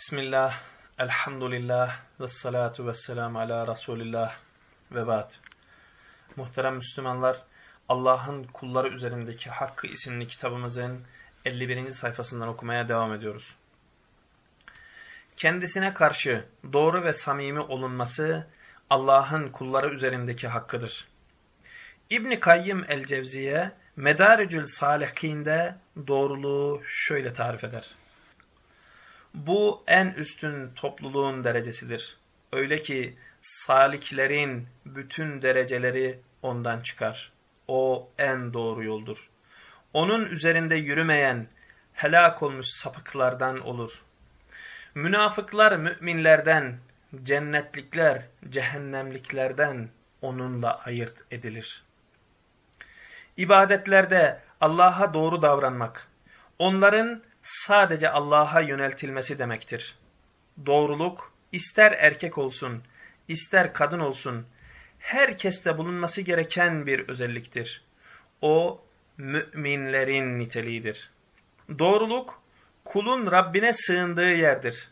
Bismillah, elhamdülillah ve salatu ve selamu ala Resulillah ve ba'd. Muhterem Müslümanlar, Allah'ın kulları üzerindeki Hakkı isimli kitabımızın 51. sayfasından okumaya devam ediyoruz. Kendisine karşı doğru ve samimi olunması Allah'ın kulları üzerindeki hakkıdır. İbni Kayyim el-Cevziye Medarecül Salihinde doğruluğu şöyle tarif eder. Bu en üstün topluluğun derecesidir. Öyle ki saliklerin bütün dereceleri ondan çıkar. O en doğru yoldur. Onun üzerinde yürümeyen helak olmuş sapıklardan olur. Münafıklar müminlerden, cennetlikler cehennemliklerden onunla ayırt edilir. İbadetlerde Allah'a doğru davranmak, onların sadece Allah'a yöneltilmesi demektir. Doğruluk ister erkek olsun, ister kadın olsun, herkeste bulunması gereken bir özelliktir. O müminlerin niteliğidir. Doğruluk kulun Rabbine sığındığı yerdir.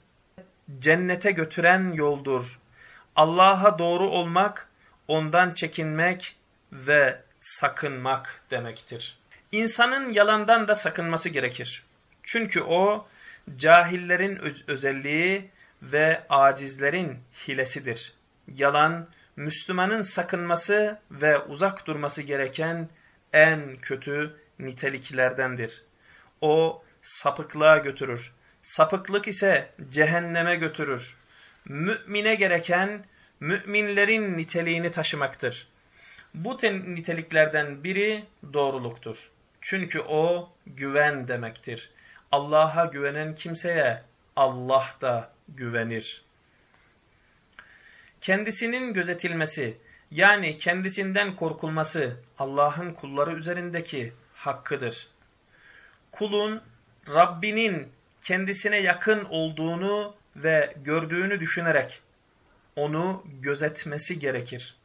Cennete götüren yoldur. Allah'a doğru olmak, ondan çekinmek ve sakınmak demektir. İnsanın yalandan da sakınması gerekir. Çünkü o cahillerin özelliği ve acizlerin hilesidir. Yalan, Müslümanın sakınması ve uzak durması gereken en kötü niteliklerdendir. O sapıklığa götürür. Sapıklık ise cehenneme götürür. Mümine gereken müminlerin niteliğini taşımaktır. Bu niteliklerden biri doğruluktur. Çünkü o güven demektir. Allah'a güvenen kimseye Allah da güvenir. Kendisinin gözetilmesi yani kendisinden korkulması Allah'ın kulları üzerindeki hakkıdır. Kulun Rabbinin kendisine yakın olduğunu ve gördüğünü düşünerek onu gözetmesi gerekir.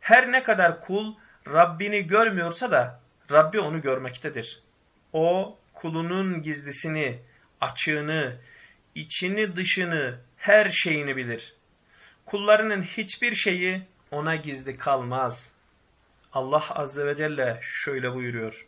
Her ne kadar kul Rabbini görmüyorsa da Rabbi onu görmektedir. O kulunun gizlisini, açığını, içini dışını, her şeyini bilir. Kullarının hiçbir şeyi ona gizli kalmaz. Allah Azze ve Celle şöyle buyuruyor.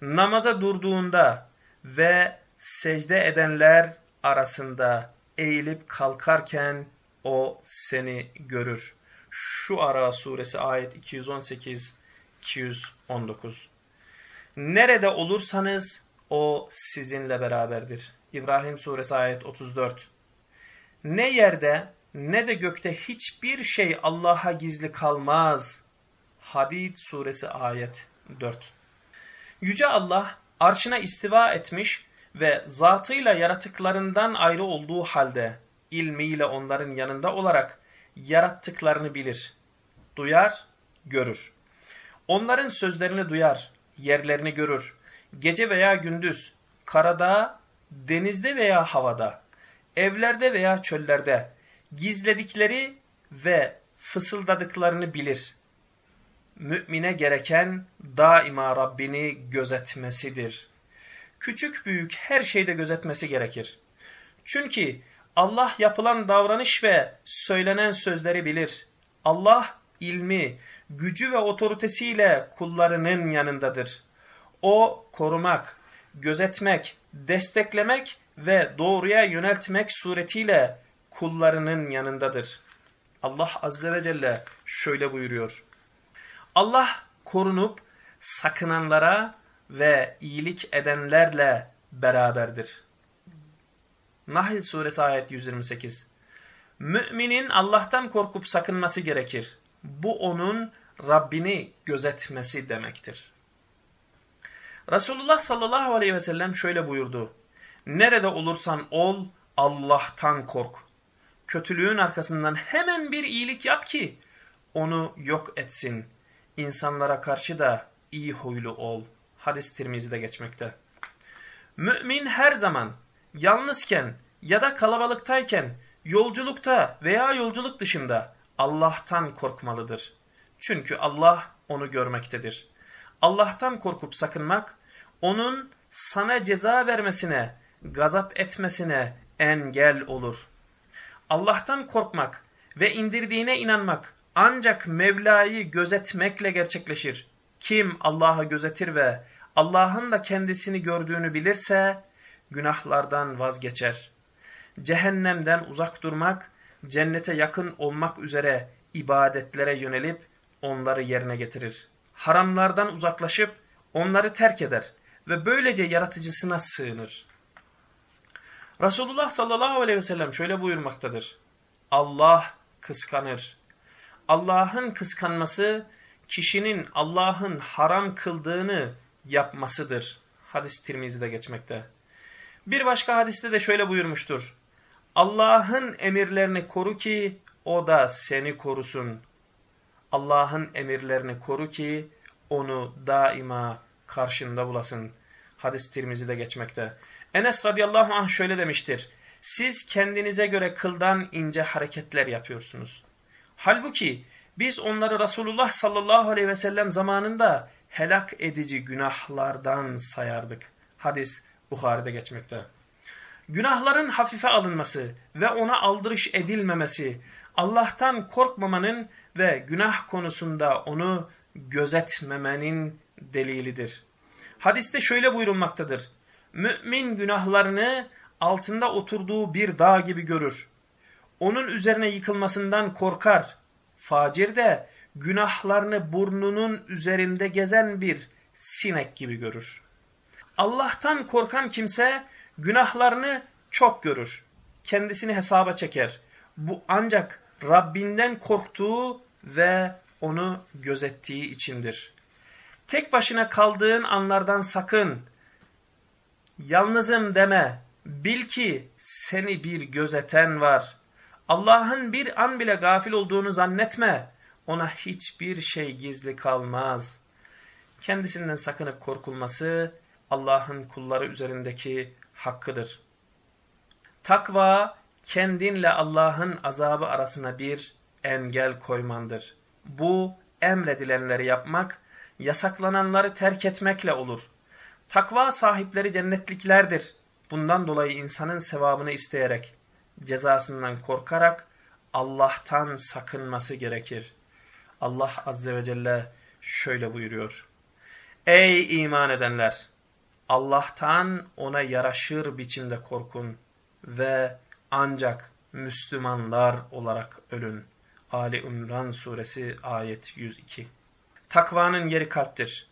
Namaza durduğunda ve secde edenler arasında eğilip kalkarken o seni görür. Şu ara suresi ayet 218-219. Nerede olursanız o sizinle beraberdir. İbrahim suresi ayet 34. Ne yerde ne de gökte hiçbir şey Allah'a gizli kalmaz. Hadid suresi ayet 4. Yüce Allah arşına istiva etmiş ve zatıyla yaratıklarından ayrı olduğu halde ilmiyle onların yanında olarak yarattıklarını bilir. Duyar, görür. Onların sözlerini duyar, yerlerini görür gece veya gündüz, karada, denizde veya havada, evlerde veya çöllerde gizledikleri ve fısıldadıklarını bilir. Mümine gereken daima Rabbini gözetmesidir. Küçük büyük her şeyde gözetmesi gerekir. Çünkü Allah yapılan davranış ve söylenen sözleri bilir. Allah ilmi, gücü ve otoritesiyle kullarının yanındadır. O korumak, gözetmek, desteklemek ve doğruya yöneltmek suretiyle kullarının yanındadır. Allah Azze ve Celle şöyle buyuruyor. Allah korunup sakınanlara ve iyilik edenlerle beraberdir. Nahl suresi ayet 128. Müminin Allah'tan korkup sakınması gerekir. Bu onun Rabbini gözetmesi demektir. Resulullah sallallahu aleyhi ve sellem şöyle buyurdu. Nerede olursan ol Allah'tan kork. Kötülüğün arkasından hemen bir iyilik yap ki onu yok etsin. İnsanlara karşı da iyi huylu ol. Hadis Tirmizi'de geçmekte. Mümin her zaman yalnızken ya da kalabalıktayken yolculukta veya yolculuk dışında Allah'tan korkmalıdır. Çünkü Allah onu görmektedir. Allah'tan korkup sakınmak, onun sana ceza vermesine, gazap etmesine engel olur. Allah'tan korkmak ve indirdiğine inanmak ancak Mevla'yı gözetmekle gerçekleşir. Kim Allah'ı gözetir ve Allah'ın da kendisini gördüğünü bilirse günahlardan vazgeçer. Cehennemden uzak durmak, cennete yakın olmak üzere ibadetlere yönelip onları yerine getirir. Haramlardan uzaklaşıp onları terk eder ve böylece yaratıcısına sığınır. Resulullah sallallahu aleyhi ve sellem şöyle buyurmaktadır. Allah kıskanır. Allah'ın kıskanması kişinin Allah'ın haram kıldığını yapmasıdır. Hadis Tirmizi'de geçmekte. Bir başka hadiste de şöyle buyurmuştur. Allah'ın emirlerini koru ki o da seni korusun. Allah'ın emirlerini koru ki onu daima karşında bulasın. Hadis Tirmizi'de geçmekte. Enes radıyallahu anh şöyle demiştir. Siz kendinize göre kıldan ince hareketler yapıyorsunuz. Halbuki biz onları Resulullah sallallahu aleyhi ve sellem zamanında helak edici günahlardan sayardık. Hadis Bukhari'de geçmekte. Günahların hafife alınması ve ona aldırış edilmemesi, Allah'tan korkmamanın ve günah konusunda onu gözetmemenin delilidir. Hadiste şöyle buyurulmaktadır. Mümin günahlarını altında oturduğu bir dağ gibi görür. Onun üzerine yıkılmasından korkar. Facir de günahlarını burnunun üzerinde gezen bir sinek gibi görür. Allah'tan korkan kimse günahlarını çok görür. Kendisini hesaba çeker. Bu ancak Rabbinden korktuğu ve onu gözettiği içindir. Tek başına kaldığın anlardan sakın. Yalnızım deme. Bil ki seni bir gözeten var. Allah'ın bir an bile gafil olduğunu zannetme. Ona hiçbir şey gizli kalmaz. Kendisinden sakınıp korkulması Allah'ın kulları üzerindeki hakkıdır. Takva kendinle Allah'ın azabı arasına bir engel koymandır. Bu emredilenleri yapmak, yasaklananları terk etmekle olur. Takva sahipleri cennetliklerdir. Bundan dolayı insanın sevabını isteyerek, cezasından korkarak Allah'tan sakınması gerekir. Allah Azze ve Celle şöyle buyuruyor. Ey iman edenler! Allah'tan ona yaraşır biçimde korkun ve ancak Müslümanlar olarak ölün. Ali İmran suresi ayet 102. Takvanın yeri kalptir.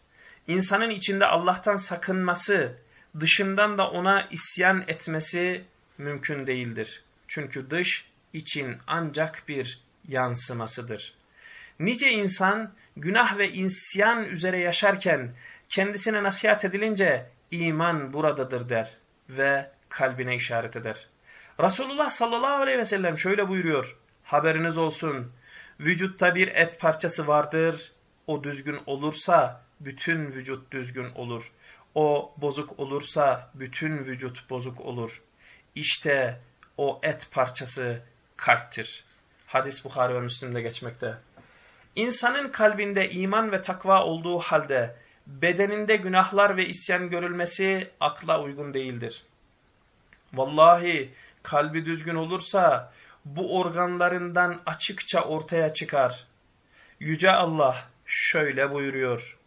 İnsanın içinde Allah'tan sakınması, dışından da ona isyan etmesi mümkün değildir. Çünkü dış için ancak bir yansımasıdır. Nice insan günah ve isyan üzere yaşarken kendisine nasihat edilince iman buradadır der ve kalbine işaret eder. Resulullah sallallahu aleyhi ve sellem şöyle buyuruyor. Haberiniz olsun vücutta bir et parçası vardır. O düzgün olursa bütün vücut düzgün olur. O bozuk olursa bütün vücut bozuk olur. İşte o et parçası kalptir. Hadis Bukhari ve Müslim'de geçmekte. İnsanın kalbinde iman ve takva olduğu halde bedeninde günahlar ve isyan görülmesi akla uygun değildir. Vallahi kalbi düzgün olursa bu organlarından açıkça ortaya çıkar. Yüce Allah şöyle buyuruyor.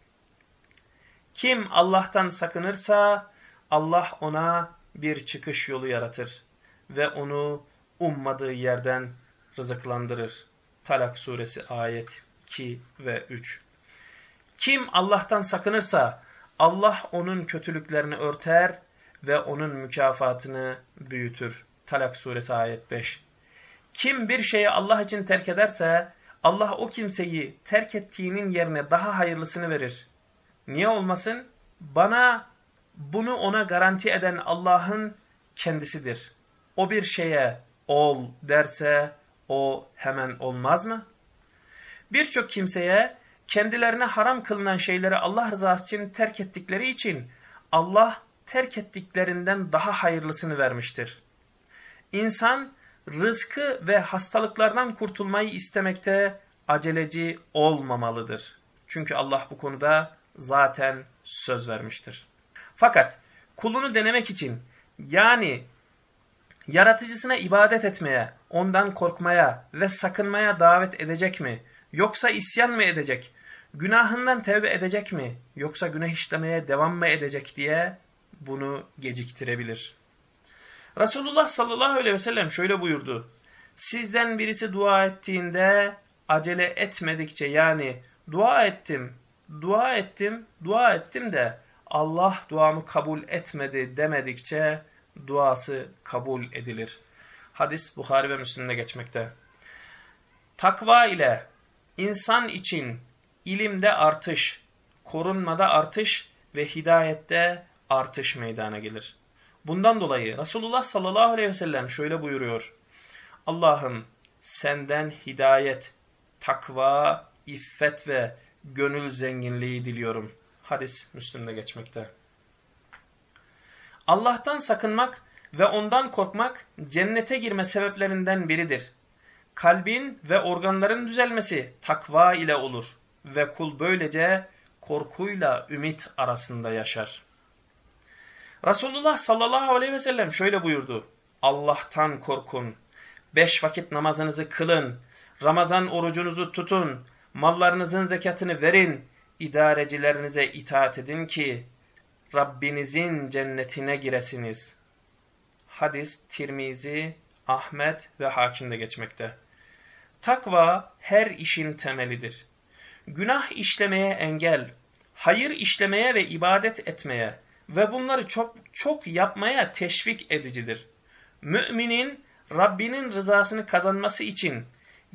Kim Allah'tan sakınırsa Allah ona bir çıkış yolu yaratır ve onu ummadığı yerden rızıklandırır. Talak suresi ayet 2 ve 3. Kim Allah'tan sakınırsa Allah onun kötülüklerini örter ve onun mükafatını büyütür. Talak suresi ayet 5. Kim bir şeyi Allah için terk ederse Allah o kimseyi terk ettiğinin yerine daha hayırlısını verir. Niye olmasın? Bana bunu ona garanti eden Allah'ın kendisidir. O bir şeye ol derse o hemen olmaz mı? Birçok kimseye kendilerine haram kılınan şeyleri Allah rızası için terk ettikleri için Allah terk ettiklerinden daha hayırlısını vermiştir. İnsan rızkı ve hastalıklardan kurtulmayı istemekte aceleci olmamalıdır. Çünkü Allah bu konuda zaten söz vermiştir. Fakat kulunu denemek için yani Yaratıcısına ibadet etmeye, ondan korkmaya ve sakınmaya davet edecek mi? Yoksa isyan mı edecek? Günahından tevbe edecek mi? Yoksa günah işlemeye devam mı edecek diye bunu geciktirebilir. Resulullah sallallahu aleyhi ve sellem şöyle buyurdu. Sizden birisi dua ettiğinde acele etmedikçe yani dua ettim, dua ettim, dua ettim de Allah duamı kabul etmedi demedikçe duası kabul edilir. Hadis Bukhari ve Müslim'de geçmekte. Takva ile insan için ilimde artış, korunmada artış ve hidayette artış meydana gelir. Bundan dolayı Resulullah sallallahu aleyhi ve sellem şöyle buyuruyor. Allah'ım senden hidayet, takva, iffet ve gönül zenginliği diliyorum. Hadis Müslüm'de geçmekte. Allah'tan sakınmak ve ondan korkmak cennete girme sebeplerinden biridir. Kalbin ve organların düzelmesi takva ile olur ve kul böylece korkuyla ümit arasında yaşar. Resulullah sallallahu aleyhi ve sellem şöyle buyurdu. Allah'tan korkun, beş vakit namazınızı kılın, Ramazan orucunuzu tutun, mallarınızın zekatını verin, idarecilerinize itaat edin ki Rabbinizin cennetine giresiniz. Hadis Tirmizi, Ahmet ve Hakim'de geçmekte. Takva her işin temelidir. Günah işlemeye engel, hayır işlemeye ve ibadet etmeye ve bunları çok çok yapmaya teşvik edicidir. Müminin Rabbinin rızasını kazanması için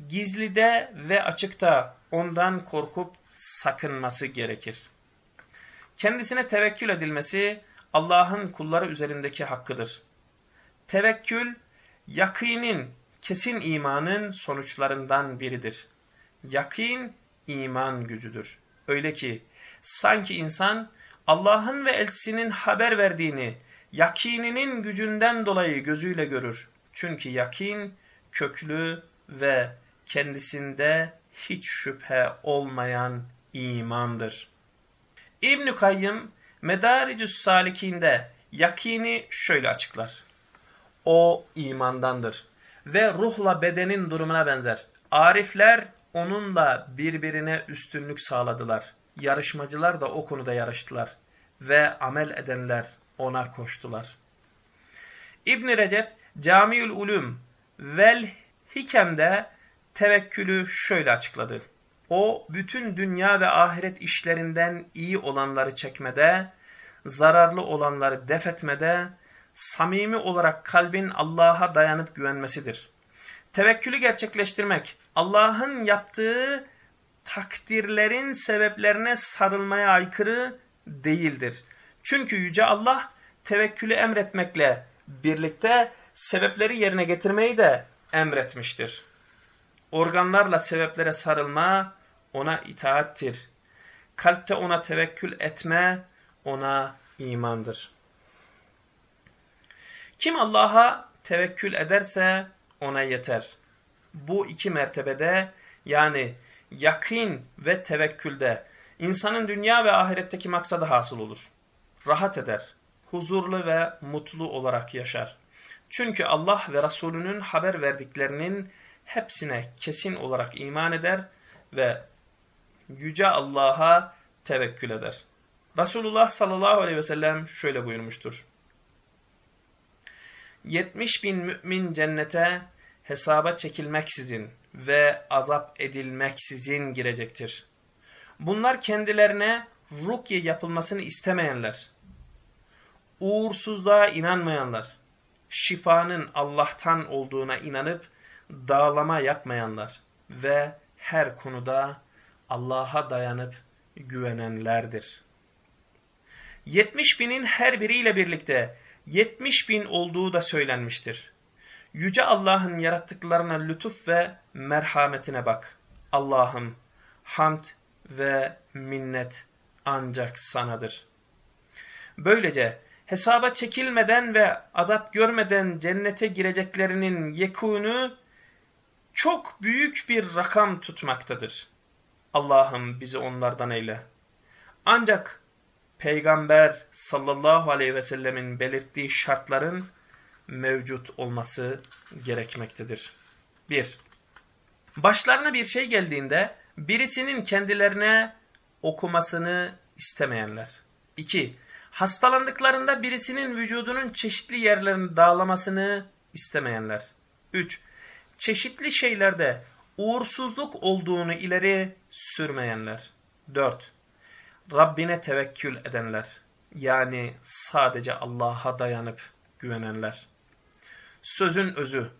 gizlide ve açıkta ondan korkup sakınması gerekir. Kendisine tevekkül edilmesi Allah'ın kulları üzerindeki hakkıdır. Tevekkül, yakinin, kesin imanın sonuçlarından biridir. Yakin, iman gücüdür. Öyle ki sanki insan Allah'ın ve elçisinin haber verdiğini yakininin gücünden dolayı gözüyle görür. Çünkü yakin köklü ve kendisinde hiç şüphe olmayan imandır. İbn-i Kayyım Medaricus Salikinde yakini şöyle açıklar. O imandandır ve ruhla bedenin durumuna benzer. Arifler onunla birbirine üstünlük sağladılar. Yarışmacılar da o konuda yarıştılar ve amel edenler ona koştular. İbn Recep Camiül Ulum vel Hikem'de tevekkülü şöyle açıkladı. O bütün dünya ve ahiret işlerinden iyi olanları çekmede, zararlı olanları defetmede, samimi olarak kalbin Allah'a dayanıp güvenmesidir. Tevekkülü gerçekleştirmek, Allah'ın yaptığı takdirlerin sebeplerine sarılmaya aykırı değildir. Çünkü Yüce Allah tevekkülü emretmekle birlikte sebepleri yerine getirmeyi de emretmiştir. Organlarla sebeplere sarılma ona itaattir. Kalpte ona tevekkül etme ona imandır. Kim Allah'a tevekkül ederse ona yeter. Bu iki mertebede yani yakin ve tevekkülde insanın dünya ve ahiretteki maksadı hasıl olur. Rahat eder, huzurlu ve mutlu olarak yaşar. Çünkü Allah ve Resulünün haber verdiklerinin hepsine kesin olarak iman eder ve Yüce Allah'a tevekkül eder. Resulullah sallallahu aleyhi ve sellem şöyle buyurmuştur. 70 bin mümin cennete hesaba çekilmeksizin ve azap edilmeksizin girecektir. Bunlar kendilerine rukye yapılmasını istemeyenler, uğursuzluğa inanmayanlar, şifanın Allah'tan olduğuna inanıp dağlama yapmayanlar ve her konuda Allah'a dayanıp güvenenlerdir. 70 binin her biriyle birlikte 70 bin olduğu da söylenmiştir. Yüce Allah'ın yarattıklarına lütuf ve merhametine bak. Allah'ım hamd ve minnet ancak sanadır. Böylece hesaba çekilmeden ve azap görmeden cennete gireceklerinin yekûnü çok büyük bir rakam tutmaktadır. Allah'ım bizi onlardan eyle. Ancak Peygamber sallallahu aleyhi ve sellemin belirttiği şartların mevcut olması gerekmektedir. 1. Başlarına bir şey geldiğinde birisinin kendilerine okumasını istemeyenler. 2. Hastalandıklarında birisinin vücudunun çeşitli yerlerini dağlamasını istemeyenler. 3. Çeşitli şeylerde uğursuzluk olduğunu ileri sürmeyenler. 4. Rabbine tevekkül edenler. Yani sadece Allah'a dayanıp güvenenler. Sözün özü.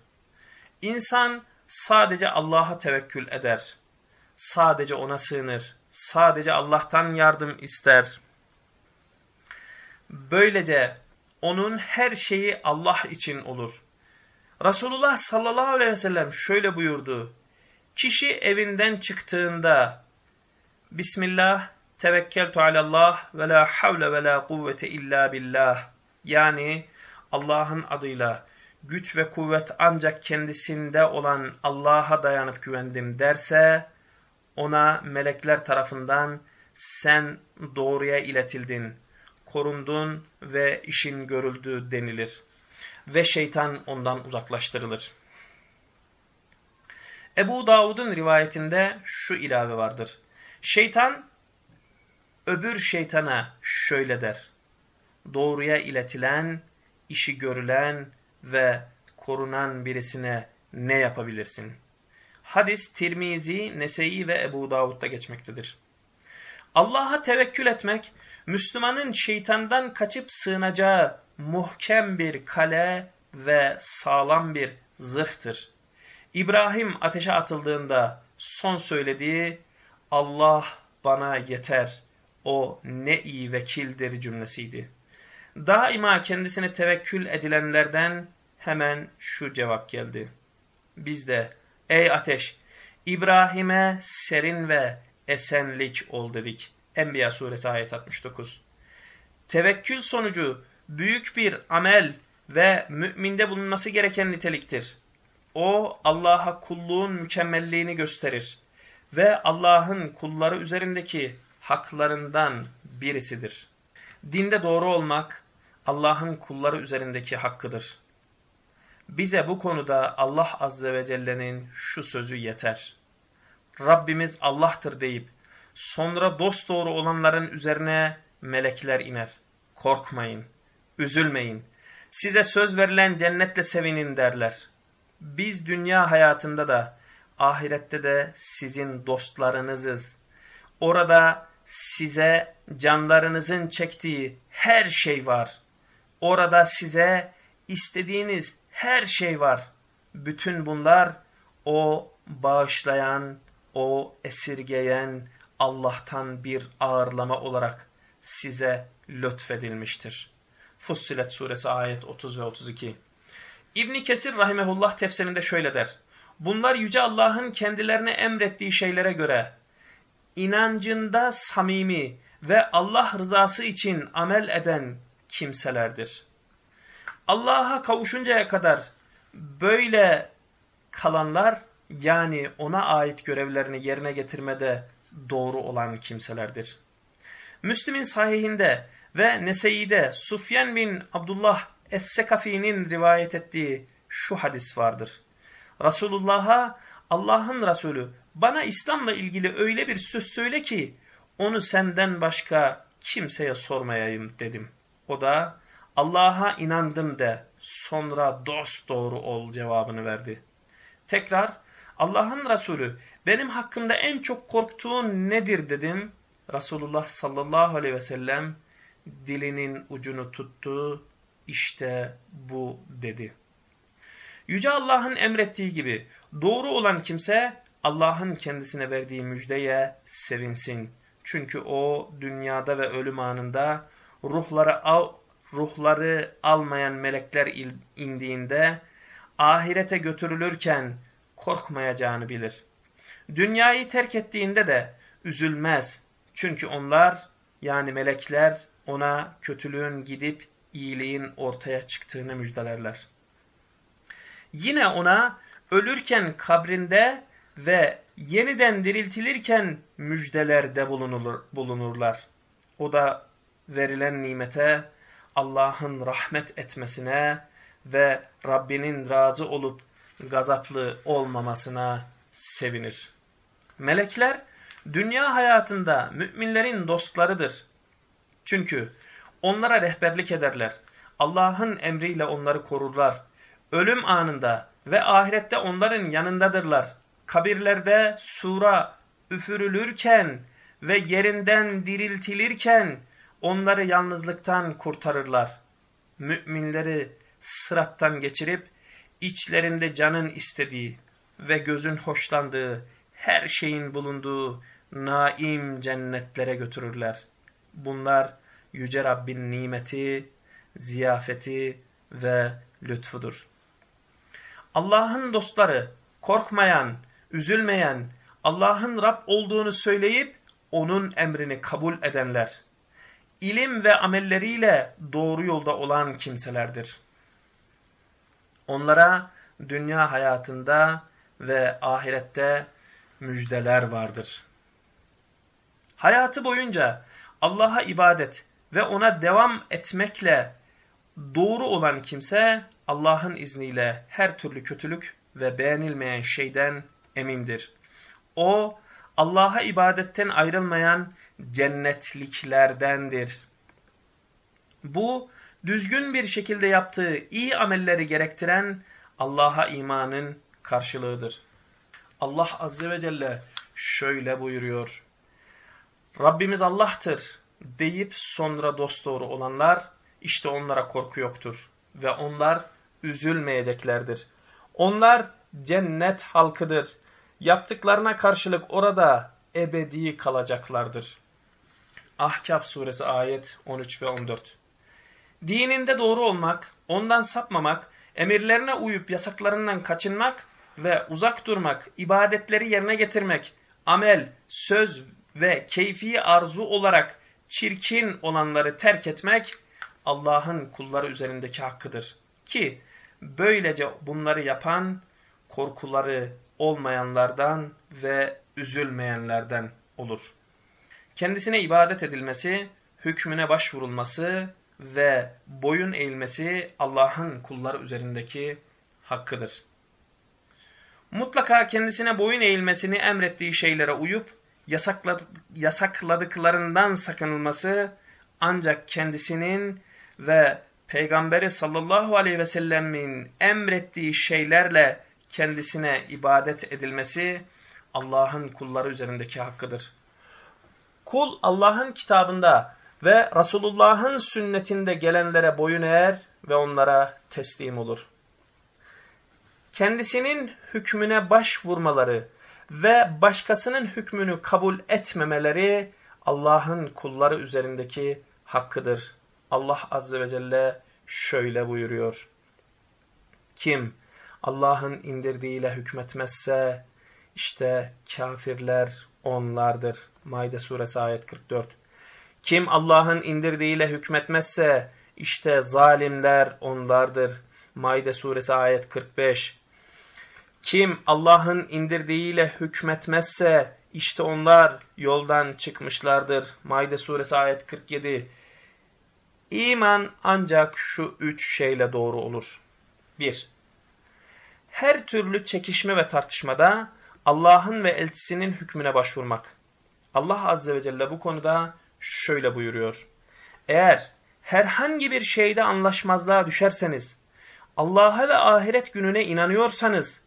İnsan sadece Allah'a tevekkül eder. Sadece ona sığınır. Sadece Allah'tan yardım ister. Böylece onun her şeyi Allah için olur. Resulullah sallallahu aleyhi ve sellem şöyle buyurdu. Kişi evinden çıktığında Bismillah tevekkeltu alallah ve la havle ve la kuvvete illa billah. Yani Allah'ın adıyla güç ve kuvvet ancak kendisinde olan Allah'a dayanıp güvendim derse ona melekler tarafından sen doğruya iletildin, korundun ve işin görüldü denilir. Ve şeytan ondan uzaklaştırılır. Ebu Davud'un rivayetinde şu ilave vardır. Şeytan öbür şeytana şöyle der. Doğruya iletilen, işi görülen ve korunan birisine ne yapabilirsin? Hadis Tirmizi, Nese'i ve Ebu Davud'da geçmektedir. Allah'a tevekkül etmek, Müslümanın şeytandan kaçıp sığınacağı muhkem bir kale ve sağlam bir zırhtır. İbrahim ateşe atıldığında son söylediği Allah bana yeter, o ne iyi vekildir cümlesiydi. Daima kendisine tevekkül edilenlerden hemen şu cevap geldi. Biz de ey ateş İbrahim'e serin ve esenlik ol dedik. Enbiya suresi ayet 69. Tevekkül sonucu büyük bir amel ve müminde bulunması gereken niteliktir. O Allah'a kulluğun mükemmelliğini gösterir ve Allah'ın kulları üzerindeki haklarından birisidir. Dinde doğru olmak Allah'ın kulları üzerindeki hakkıdır. Bize bu konuda Allah Azze ve Celle'nin şu sözü yeter. Rabbimiz Allah'tır deyip sonra dosdoğru olanların üzerine melekler iner. Korkmayın, üzülmeyin, size söz verilen cennetle sevinin derler. Biz dünya hayatında da ahirette de sizin dostlarınızız. Orada size canlarınızın çektiği her şey var. Orada size istediğiniz her şey var. Bütün bunlar o bağışlayan, o esirgeyen Allah'tan bir ağırlama olarak size lütfedilmiştir. Fussilet suresi ayet 30 ve 32. İbni Kesir rahimehullah tefsirinde şöyle der. Bunlar Yüce Allah'ın kendilerine emrettiği şeylere göre inancında samimi ve Allah rızası için amel eden kimselerdir. Allah'a kavuşuncaya kadar böyle kalanlar yani ona ait görevlerini yerine getirmede doğru olan kimselerdir. Müslim'in sahihinde ve Nese'ide Sufyan bin Abdullah Es-Sekafi'nin rivayet ettiği şu hadis vardır. Resulullah'a Allah'ın Resulü bana İslam'la ilgili öyle bir söz söyle ki onu senden başka kimseye sormayayım dedim. O da Allah'a inandım de sonra dost doğru ol cevabını verdi. Tekrar Allah'ın Resulü benim hakkımda en çok korktuğun nedir dedim. Resulullah sallallahu aleyhi ve sellem dilinin ucunu tuttu işte bu dedi. Yüce Allah'ın emrettiği gibi doğru olan kimse Allah'ın kendisine verdiği müjdeye sevinsin. Çünkü o dünyada ve ölüm anında ruhları, al, ruhları almayan melekler indiğinde ahirete götürülürken korkmayacağını bilir. Dünyayı terk ettiğinde de üzülmez. Çünkü onlar yani melekler ona kötülüğün gidip iyiliğin ortaya çıktığını müjdelerler. Yine ona ölürken kabrinde ve yeniden diriltilirken müjdelerde bulunur, bulunurlar. O da verilen nimete Allah'ın rahmet etmesine ve Rabbinin razı olup gazaplı olmamasına sevinir. Melekler dünya hayatında müminlerin dostlarıdır. Çünkü onlara rehberlik ederler. Allah'ın emriyle onları korurlar. Ölüm anında ve ahirette onların yanındadırlar. Kabirlerde sura üfürülürken ve yerinden diriltilirken onları yalnızlıktan kurtarırlar. Müminleri sırattan geçirip içlerinde canın istediği ve gözün hoşlandığı her şeyin bulunduğu naim cennetlere götürürler. Bunlar Yüce Rabbin nimeti, ziyafeti ve lütfudur. Allah'ın dostları korkmayan, üzülmeyen, Allah'ın Rab olduğunu söyleyip onun emrini kabul edenler, ilim ve amelleriyle doğru yolda olan kimselerdir. Onlara dünya hayatında ve ahirette müjdeler vardır. Hayatı boyunca Allah'a ibadet ve ona devam etmekle doğru olan kimse Allah'ın izniyle her türlü kötülük ve beğenilmeyen şeyden emindir. O Allah'a ibadetten ayrılmayan cennetliklerdendir. Bu düzgün bir şekilde yaptığı iyi amelleri gerektiren Allah'a imanın karşılığıdır. Allah Azze ve Celle şöyle buyuruyor. Rabbimiz Allah'tır deyip sonra dosdoğru olanlar işte onlara korku yoktur ve onlar üzülmeyeceklerdir. Onlar cennet halkıdır. Yaptıklarına karşılık orada ebedi kalacaklardır. Ahkaf suresi ayet 13 ve 14. Dininde doğru olmak, ondan sapmamak, emirlerine uyup yasaklarından kaçınmak ve uzak durmak, ibadetleri yerine getirmek, amel, söz ve keyfi arzu olarak çirkin olanları terk etmek Allah'ın kulları üzerindeki hakkıdır. Ki böylece bunları yapan korkuları olmayanlardan ve üzülmeyenlerden olur. Kendisine ibadet edilmesi, hükmüne başvurulması ve boyun eğilmesi Allah'ın kulları üzerindeki hakkıdır. Mutlaka kendisine boyun eğilmesini emrettiği şeylere uyup yasakladıklarından sakınılması ancak kendisinin ve Peygamberi sallallahu aleyhi ve sellemin emrettiği şeylerle kendisine ibadet edilmesi Allah'ın kulları üzerindeki hakkıdır. Kul Allah'ın kitabında ve Resulullah'ın sünnetinde gelenlere boyun eğer ve onlara teslim olur. Kendisinin hükmüne başvurmaları ve başkasının hükmünü kabul etmemeleri Allah'ın kulları üzerindeki hakkıdır. Allah Azze ve Celle şöyle buyuruyor. Kim Allah'ın indirdiğiyle hükmetmezse işte kafirler onlardır. Maide suresi ayet 44. Kim Allah'ın indirdiğiyle hükmetmezse işte zalimler onlardır. Maide suresi ayet 45. Kim Allah'ın indirdiğiyle hükmetmezse işte onlar yoldan çıkmışlardır. Maide suresi ayet 47. İman ancak şu üç şeyle doğru olur. 1. Her türlü çekişme ve tartışmada Allah'ın ve elçisinin hükmüne başvurmak. Allah Azze ve Celle bu konuda şöyle buyuruyor. Eğer herhangi bir şeyde anlaşmazlığa düşerseniz, Allah'a ve ahiret gününe inanıyorsanız,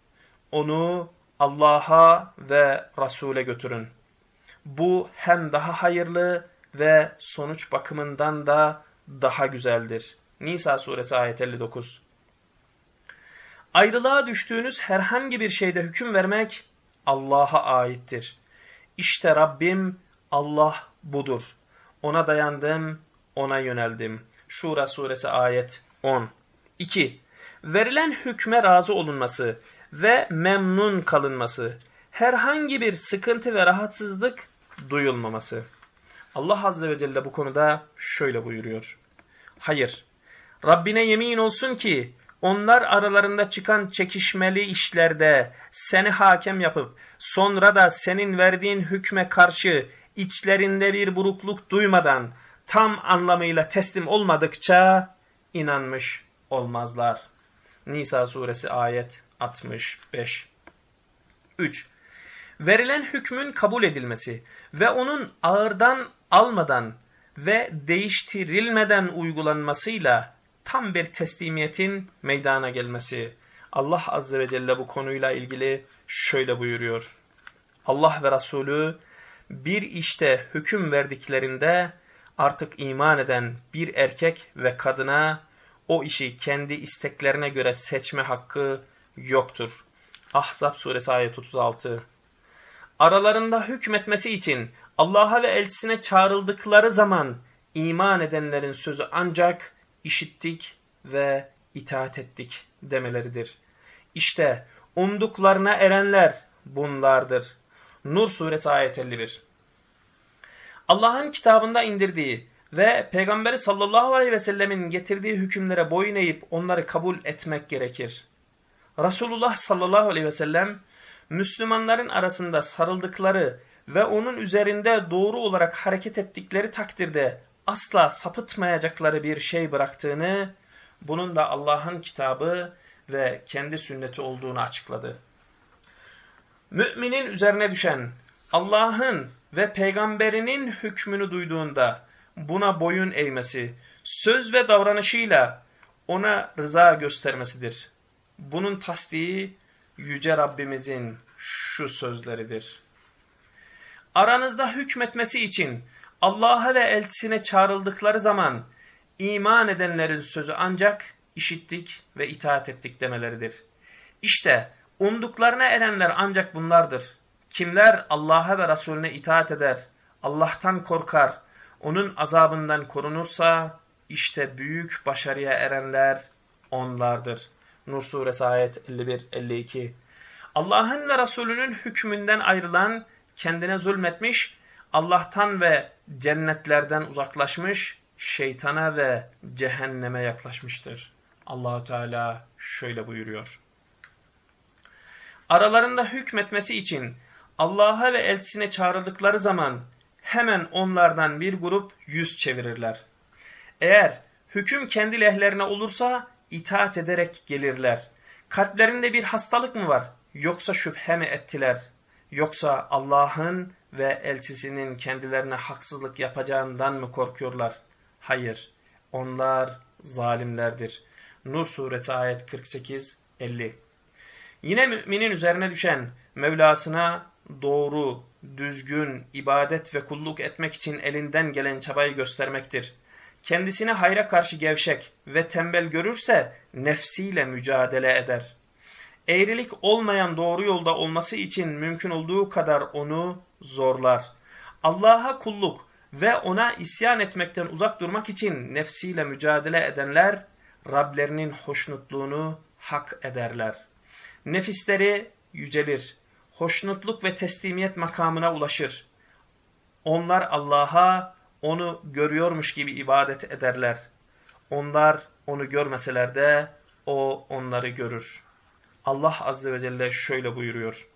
onu Allah'a ve Resul'e götürün. Bu hem daha hayırlı ve sonuç bakımından da daha güzeldir. Nisa suresi ayet 59 Ayrılığa düştüğünüz herhangi bir şeyde hüküm vermek Allah'a aittir. İşte Rabbim Allah budur. Ona dayandım, ona yöneldim. Şura suresi ayet 10. 2. Verilen hükme razı olunması ve memnun kalınması, herhangi bir sıkıntı ve rahatsızlık duyulmaması. Allah Azze ve Celle bu konuda şöyle buyuruyor. Hayır, Rabbine yemin olsun ki onlar aralarında çıkan çekişmeli işlerde seni hakem yapıp sonra da senin verdiğin hükme karşı içlerinde bir burukluk duymadan tam anlamıyla teslim olmadıkça inanmış olmazlar. Nisa suresi ayet 65. 3. Verilen hükmün kabul edilmesi ve onun ağırdan almadan ve değiştirilmeden uygulanmasıyla tam bir teslimiyetin meydana gelmesi. Allah Azze ve Celle bu konuyla ilgili şöyle buyuruyor. Allah ve Resulü bir işte hüküm verdiklerinde artık iman eden bir erkek ve kadına o işi kendi isteklerine göre seçme hakkı yoktur. Ahzab suresi ayet 36 Aralarında hükmetmesi için Allah'a ve elçisine çağrıldıkları zaman iman edenlerin sözü ancak işittik ve itaat ettik demeleridir. İşte umduklarına erenler bunlardır. Nur suresi ayet 51 Allah'ın kitabında indirdiği ve Peygamberi sallallahu aleyhi ve sellemin getirdiği hükümlere boyun eğip onları kabul etmek gerekir. Resulullah sallallahu aleyhi ve sellem Müslümanların arasında sarıldıkları ve onun üzerinde doğru olarak hareket ettikleri takdirde asla sapıtmayacakları bir şey bıraktığını, bunun da Allah'ın kitabı ve kendi sünneti olduğunu açıkladı. Müminin üzerine düşen Allah'ın ve peygamberinin hükmünü duyduğunda buna boyun eğmesi, söz ve davranışıyla ona rıza göstermesidir. Bunun tasdiği Yüce Rabbimizin şu sözleridir. Aranızda hükmetmesi için Allah'a ve elçisine çağrıldıkları zaman iman edenlerin sözü ancak işittik ve itaat ettik demeleridir. İşte umduklarına erenler ancak bunlardır. Kimler Allah'a ve Resulüne itaat eder, Allah'tan korkar, onun azabından korunursa işte büyük başarıya erenler onlardır. Nur suresi ayet 51-52 Allah'ın ve Resulünün hükmünden ayrılan, kendine zulmetmiş, Allah'tan ve cennetlerden uzaklaşmış, şeytana ve cehenneme yaklaşmıştır. Allahu Teala şöyle buyuruyor. Aralarında hükmetmesi için Allah'a ve elçisine çağrıldıkları zaman hemen onlardan bir grup yüz çevirirler. Eğer hüküm kendi lehlerine olursa itaat ederek gelirler. Kalplerinde bir hastalık mı var yoksa şüphe mi ettiler? Yoksa Allah'ın ve elçisinin kendilerine haksızlık yapacağından mı korkuyorlar? Hayır, onlar zalimlerdir. Nur suresi ayet 48-50 Yine müminin üzerine düşen Mevlasına doğru, düzgün, ibadet ve kulluk etmek için elinden gelen çabayı göstermektir. Kendisine hayra karşı gevşek ve tembel görürse nefsiyle mücadele eder. Eğrilik olmayan doğru yolda olması için mümkün olduğu kadar onu zorlar. Allah'a kulluk ve ona isyan etmekten uzak durmak için nefsiyle mücadele edenler Rablerinin hoşnutluğunu hak ederler. Nefisleri yücelir hoşnutluk ve teslimiyet makamına ulaşır. Onlar Allah'a onu görüyormuş gibi ibadet ederler. Onlar onu görmeseler de o onları görür. Allah Azze ve Celle şöyle buyuruyor.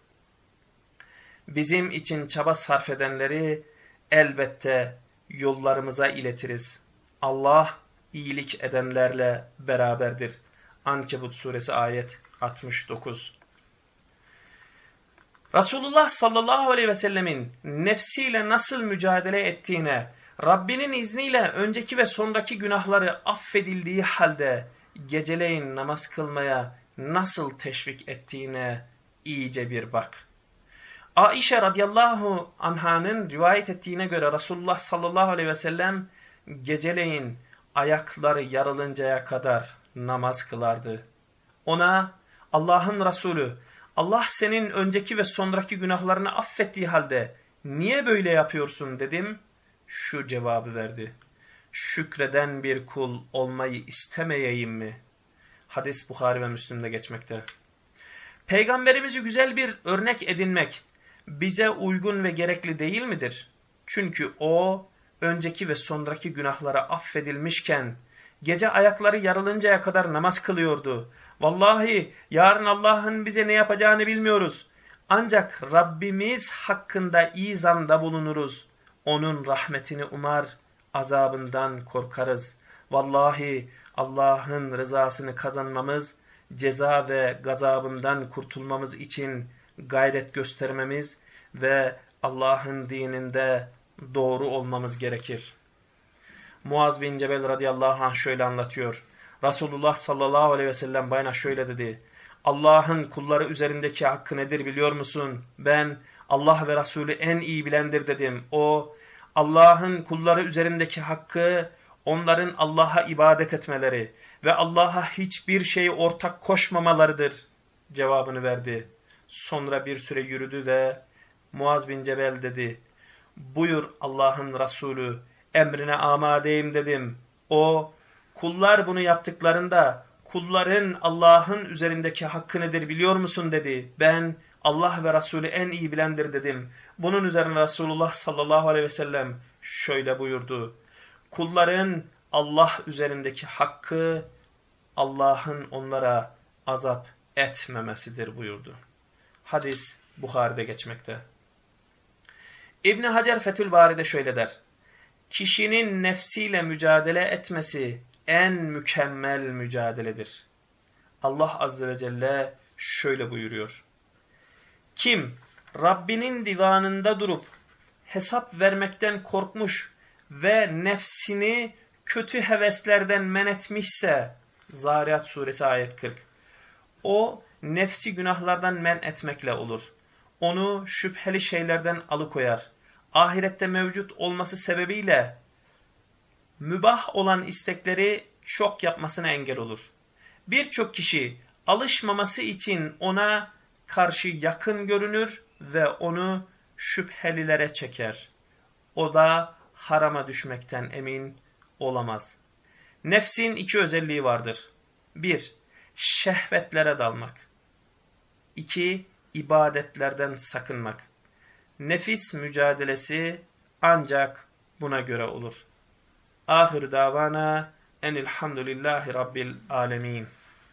Bizim için çaba sarf edenleri elbette yollarımıza iletiriz. Allah iyilik edenlerle beraberdir. Ankebut suresi ayet 69 Resulullah sallallahu aleyhi ve sellemin nefsiyle nasıl mücadele ettiğine, Rabbinin izniyle önceki ve sondaki günahları affedildiği halde geceleyin namaz kılmaya nasıl teşvik ettiğine iyice bir bak. Aişe radıyallahu anhanın rivayet ettiğine göre Resulullah sallallahu aleyhi ve sellem geceleyin ayakları yarılıncaya kadar namaz kılardı. Ona Allah'ın Resulü Allah senin önceki ve sonraki günahlarını affettiği halde niye böyle yapıyorsun dedim. Şu cevabı verdi. Şükreden bir kul olmayı istemeyeyim mi? Hadis Bukhari ve Müslim'de geçmekte. Peygamberimizi güzel bir örnek edinmek bize uygun ve gerekli değil midir? Çünkü o önceki ve sonraki günahlara affedilmişken gece ayakları yarılıncaya kadar namaz kılıyordu Vallahi yarın Allah'ın bize ne yapacağını bilmiyoruz. Ancak Rabbimiz hakkında izanda bulunuruz. Onun rahmetini umar, azabından korkarız. Vallahi Allah'ın rızasını kazanmamız ceza ve gazabından kurtulmamız için gayret göstermemiz ve Allah'ın dininde doğru olmamız gerekir. Muaz bin Cebel radıyallahu anh şöyle anlatıyor. Resulullah sallallahu aleyhi ve sellem bana şöyle dedi. Allah'ın kulları üzerindeki hakkı nedir biliyor musun? Ben Allah ve Resulü en iyi bilendir dedim. O Allah'ın kulları üzerindeki hakkı onların Allah'a ibadet etmeleri ve Allah'a hiçbir şey ortak koşmamalarıdır cevabını verdi. Sonra bir süre yürüdü ve Muaz bin Cebel dedi. Buyur Allah'ın Resulü emrine amadeyim dedim. O kullar bunu yaptıklarında kulların Allah'ın üzerindeki hakkı nedir biliyor musun dedi. Ben Allah ve Resulü en iyi bilendir dedim. Bunun üzerine Resulullah sallallahu aleyhi ve sellem şöyle buyurdu. Kulların Allah üzerindeki hakkı Allah'ın onlara azap etmemesidir buyurdu. Hadis Bukhari'de geçmekte. İbni Hacer Fethül Bari'de şöyle der. Kişinin nefsiyle mücadele etmesi en mükemmel mücadeledir. Allah Azze ve Celle şöyle buyuruyor. Kim Rabbinin divanında durup hesap vermekten korkmuş ve nefsini kötü heveslerden men etmişse Zariyat suresi ayet 40. O nefsi günahlardan men etmekle olur. Onu şüpheli şeylerden alıkoyar. Ahirette mevcut olması sebebiyle mübah olan istekleri çok yapmasına engel olur. Birçok kişi alışmaması için ona karşı yakın görünür ve onu şüphelilere çeker. O da harama düşmekten emin olamaz. Nefsin iki özelliği vardır. Bir, şehvetlere dalmak. İki, ibadetlerden sakınmak. Nefis mücadelesi ancak buna göre olur. Ahir davana enilhamdülillahi rabbil alemin.